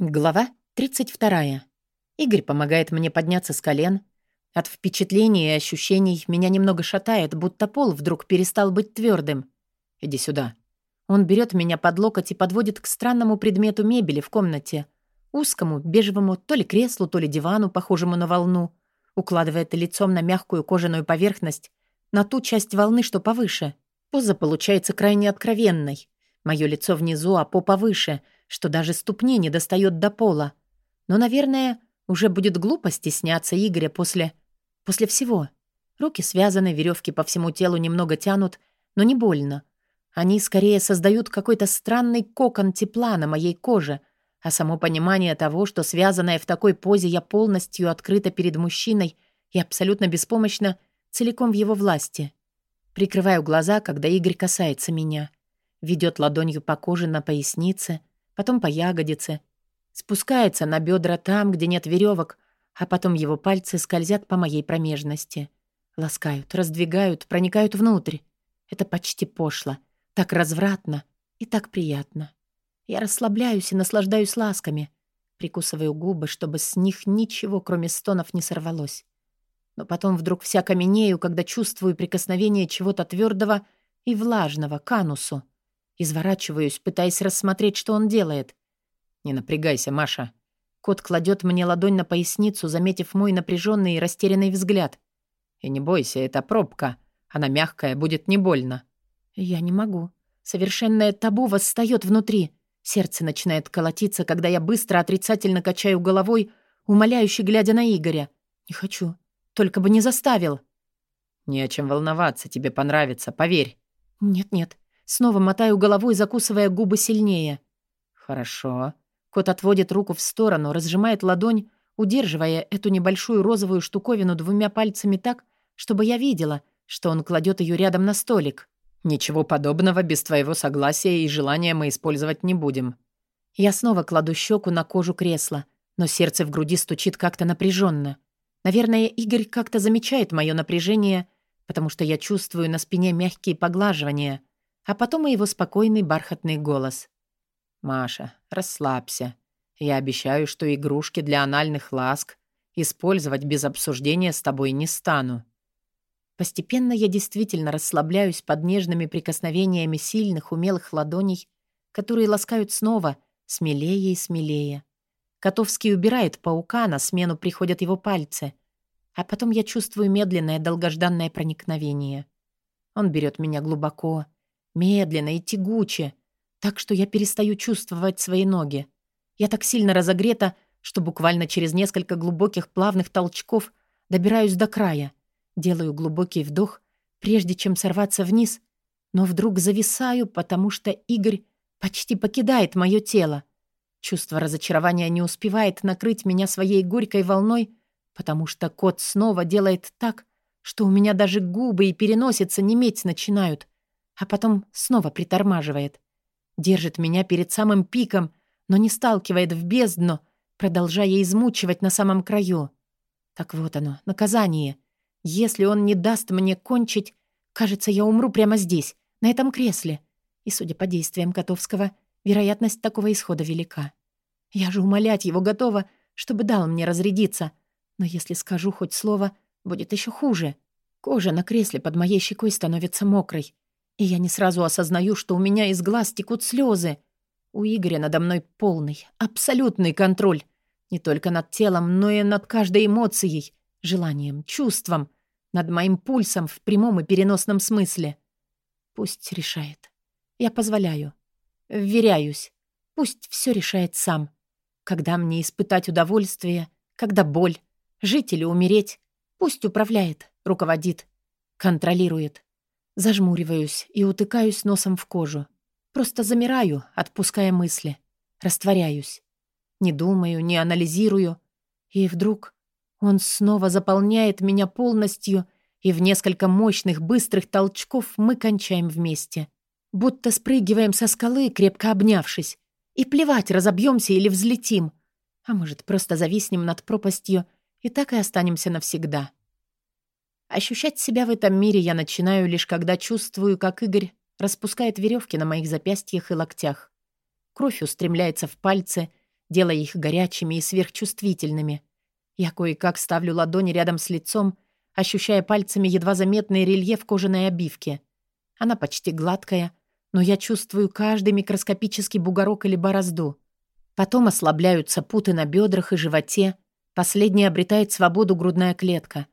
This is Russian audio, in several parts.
Глава 32. Игорь помогает мне подняться с колен. От впечатлений и ощущений меня немного шатает, будто пол вдруг перестал быть твердым. «Иди сюда». Он берет меня под локоть и подводит к странному предмету мебели в комнате. Узкому, бежевому, то ли креслу, то ли дивану, похожему на волну. Укладывает лицом на мягкую кожаную поверхность, на ту часть волны, что повыше. Поза получается крайне откровенной. Мое лицо внизу, а попа выше — что даже ступни не достает до пола. Но, наверное, уже будет глупо стесняться Игоря после... после всего. Руки связаны, веревки по всему телу немного тянут, но не больно. Они скорее создают какой-то странный кокон тепла на моей коже, а само понимание того, что связанная в такой позе я полностью открыта перед мужчиной и абсолютно беспомощна, целиком в его власти. Прикрываю глаза, когда Игорь касается меня. Ведет ладонью по коже на пояснице, потом по ягодице, спускается на бедра там, где нет веревок, а потом его пальцы скользят по моей промежности. Ласкают, раздвигают, проникают внутрь. Это почти пошло, так развратно и так приятно. Я расслабляюсь и наслаждаюсь ласками, прикусываю губы, чтобы с них ничего, кроме стонов, не сорвалось. Но потом вдруг вся каменею, когда чувствую прикосновение чего-то твердого и влажного к анусу. Изворачиваюсь, пытаясь рассмотреть, что он делает. «Не напрягайся, Маша». Кот кладет мне ладонь на поясницу, заметив мой напряженный и растерянный взгляд. «И не бойся, это пробка. Она мягкая, будет не больно». «Я не могу. Совершенное табу восстает внутри. Сердце начинает колотиться, когда я быстро отрицательно качаю головой, умоляюще глядя на Игоря. Не хочу. Только бы не заставил». «Не о чем волноваться, тебе понравится, поверь». «Нет-нет, Снова мотаю головой, закусывая губы сильнее. «Хорошо». Кот отводит руку в сторону, разжимает ладонь, удерживая эту небольшую розовую штуковину двумя пальцами так, чтобы я видела, что он кладет ее рядом на столик. «Ничего подобного без твоего согласия и желания мы использовать не будем». Я снова кладу щеку на кожу кресла, но сердце в груди стучит как-то напряженно. Наверное, Игорь как-то замечает мое напряжение, потому что я чувствую на спине мягкие поглаживания, а потом и его спокойный бархатный голос. «Маша, расслабься. Я обещаю, что игрушки для анальных ласк использовать без обсуждения с тобой не стану». Постепенно я действительно расслабляюсь под нежными прикосновениями сильных, умелых ладоней, которые ласкают снова, смелее и смелее. Котовский убирает паука, на смену приходят его пальцы. А потом я чувствую медленное, долгожданное проникновение. Он берет меня глубоко, Медленно и тягуче, так что я перестаю чувствовать свои ноги. Я так сильно разогрета, что буквально через несколько глубоких плавных толчков добираюсь до края. Делаю глубокий вдох, прежде чем сорваться вниз, но вдруг зависаю, потому что Игорь почти покидает мое тело. Чувство разочарования не успевает накрыть меня своей горькой волной, потому что кот снова делает так, что у меня даже губы и переносица неметь начинают — а потом снова притормаживает. Держит меня перед самым пиком, но не сталкивает в бездну, продолжая измучивать на самом краю. Так вот оно, наказание. Если он не даст мне кончить, кажется, я умру прямо здесь, на этом кресле. И, судя по действиям Котовского, вероятность такого исхода велика. Я же умолять его готова, чтобы дал мне разрядиться. Но если скажу хоть слово, будет еще хуже. Кожа на кресле под моей щекой становится мокрой. И я не сразу осознаю, что у меня из глаз текут слезы. У Игоря надо мной полный, абсолютный контроль. Не только над телом, но и над каждой эмоцией, желанием, чувством, над моим пульсом в прямом и переносном смысле. Пусть решает. Я позволяю. Вверяюсь. Пусть все решает сам. Когда мне испытать удовольствие, когда боль, жить или умереть, пусть управляет, руководит, контролирует. Зажмуриваюсь и утыкаюсь носом в кожу. Просто замираю, отпуская мысли. Растворяюсь. Не думаю, не анализирую. И вдруг он снова заполняет меня полностью, и в несколько мощных, быстрых толчков мы кончаем вместе. Будто спрыгиваем со скалы, крепко обнявшись. И плевать, разобьемся или взлетим. А может, просто зависнем над пропастью и так и останемся навсегда. Ощущать себя в этом мире я начинаю лишь когда чувствую, как Игорь распускает веревки на моих запястьях и локтях. Кровь устремляется в пальцы, делая их горячими и сверхчувствительными. Я кое-как ставлю ладони рядом с лицом, ощущая пальцами едва заметный рельеф кожаной обивки. Она почти гладкая, но я чувствую каждый микроскопический бугорок или борозду. Потом ослабляются путы на бедрах и животе, последний обретает свободу грудная клетка.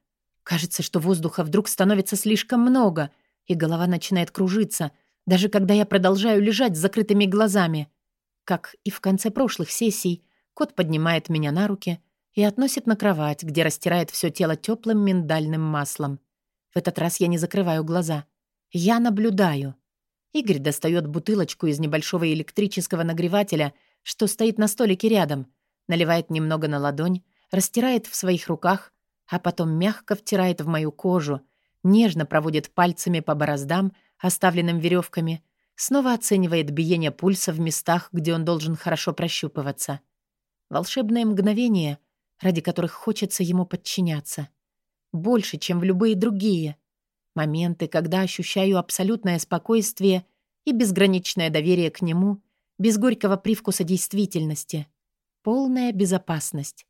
Кажется, что воздуха вдруг становится слишком много, и голова начинает кружиться, даже когда я продолжаю лежать с закрытыми глазами. Как и в конце прошлых сессий, кот поднимает меня на руки — и относит на кровать, где растирает все тело теплым миндальным маслом. В этот раз я не закрываю глаза. Я наблюдаю. Игорь достает бутылочку из небольшого электрического нагревателя, что стоит на столике рядом, наливает немного на ладонь, растирает в своих руках, а потом мягко втирает в мою кожу, нежно проводит пальцами по бороздам, оставленным веревками, снова оценивает биение пульса в местах, где он должен хорошо прощупываться. Волшебное мгновение, ради которых хочется ему подчиняться. Больше, чем в любые другие. Моменты, когда ощущаю абсолютное спокойствие и безграничное доверие к нему, без горького привкуса действительности. Полная безопасность.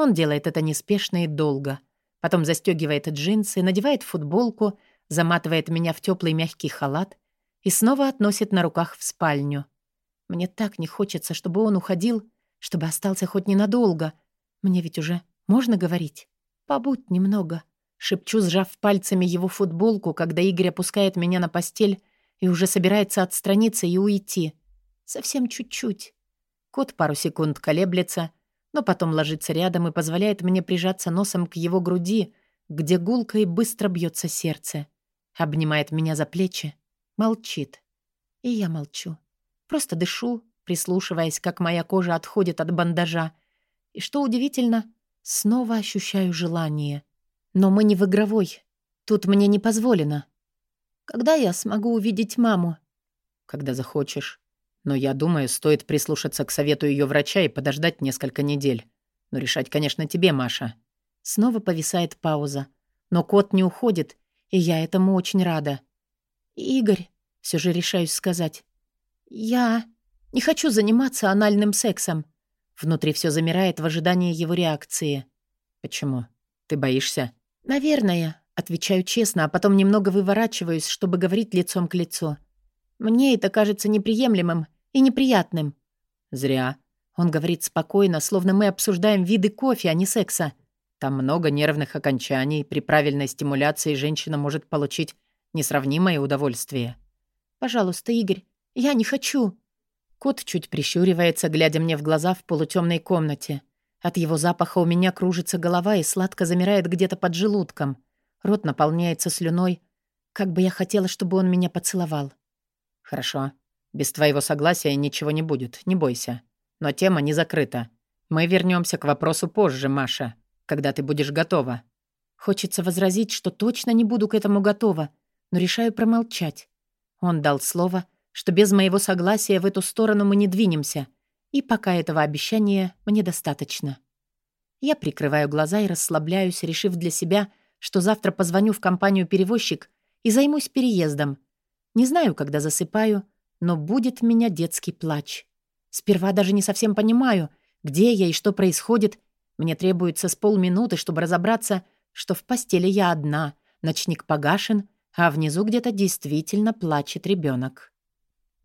Он делает это неспешно и долго. Потом застегивает джинсы, надевает футболку, заматывает меня в теплый мягкий халат и снова относит на руках в спальню. Мне так не хочется, чтобы он уходил, чтобы остался хоть ненадолго — мне ведь уже можно говорить? Побудь немного. Шепчу, сжав пальцами его футболку, когда Игорь опускает меня на постель и уже собирается отстраниться и уйти. Совсем чуть-чуть. Кот пару секунд колеблется, но потом ложится рядом и позволяет мне прижаться носом к его груди, где гулко и быстро бьется сердце. Обнимает меня за плечи, молчит. И я молчу. Просто дышу, прислушиваясь, как моя кожа отходит от бандажа, и что удивительно, снова ощущаю желание. Но мы не в игровой. Тут мне не позволено. Когда я смогу увидеть маму? Когда захочешь. Но я думаю, стоит прислушаться к совету ее врача и подождать несколько недель. Но решать, конечно, тебе, Маша. Снова повисает пауза. Но кот не уходит, и я этому очень рада. «Игорь», — все же решаюсь сказать, — «я не хочу заниматься анальным сексом. Внутри все замирает в ожидании его реакции. «Почему? Ты боишься?» «Наверное», — отвечаю честно, а потом немного выворачиваюсь, чтобы говорить лицом к лицу. «Мне это кажется неприемлемым и неприятным». «Зря». Он говорит спокойно, словно мы обсуждаем виды кофе, а не секса. Там много нервных окончаний. При правильной стимуляции женщина может получить несравнимое удовольствие. «Пожалуйста, Игорь, я не хочу». Кот чуть прищуривается, глядя мне в глаза в полутемной комнате. От его запаха у меня кружится голова и сладко замирает где-то под желудком. Рот наполняется слюной. Как бы я хотела, чтобы он меня поцеловал. «Хорошо. Без твоего согласия ничего не будет, не бойся. Но тема не закрыта. Мы вернемся к вопросу позже, Маша, когда ты будешь готова». Хочется возразить, что точно не буду к этому готова, но решаю промолчать. Он дал слово — что без моего согласия в эту сторону мы не двинемся, и пока этого обещания мне достаточно. Я прикрываю глаза и расслабляюсь, решив для себя, что завтра позвоню в компанию «Перевозчик» и займусь переездом. Не знаю, когда засыпаю, но будет меня детский плач. Сперва даже не совсем понимаю, где я и что происходит. Мне требуется с полминуты, чтобы разобраться, что в постели я одна, ночник погашен, а внизу где-то действительно плачет ребенок.